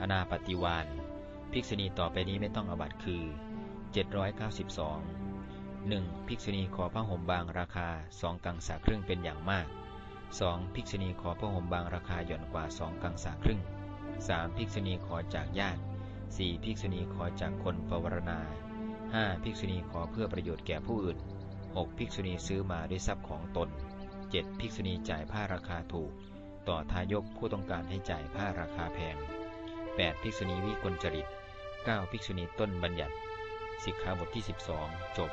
อนาปฏิวานภิกษุณีต่อไปนี้ไม่ต้องอบัตคือ 792 1. ภิกษุณีขอผ้าห่มบางราคาสองกังสาครึ่งเป็นอย่างมาก 2. ภิกษุณีขอผ้าห่มบางราคาหย่อนกว่าสองกังสาครึ่ง 3. ภิกษุณีขอจากญาติ 4. ภิกษุณีขอจากคนปวารณา 5. ภิกษุณีขอเพื่อประโยชน์แก่ผู้อื่น 6. ภิกษุณีซื้อมาด้วยทรัพย์ของตน 7. ภิกษุณีจ่ายผ้าราคาถูก ต่อทายกผู้ต้องการให้จ่ายผ้าราคาแพง 8. ภิกษุณีวิกลจริต 9. ภิกษุณีต้นบัญญัติ สิกขาบทที่ 12 จบ